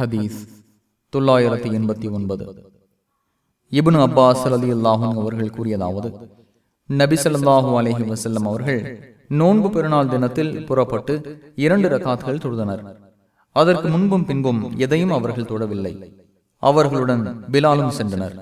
ஹதீஸ் தொள்ளாயிரத்தி எண்பத்தி ஒன்பது. இபுனு அப்பாஸ் அலி அல்லாஹும் அவர்கள் கூறியதாவது நபி ஸல்லல்லாஹு அலஹி வசல்லம் அவர்கள் நோன்பு பெருநாள் தினத்தில் புறப்பட்டு இரண்டு ரகாத்துகள் தொழுதனர். அதற்கு முன்பும் பின்பும் எதையும் அவர்கள் தொடவில்லை அவர்களுடன் பிலாலும் சென்றனர்.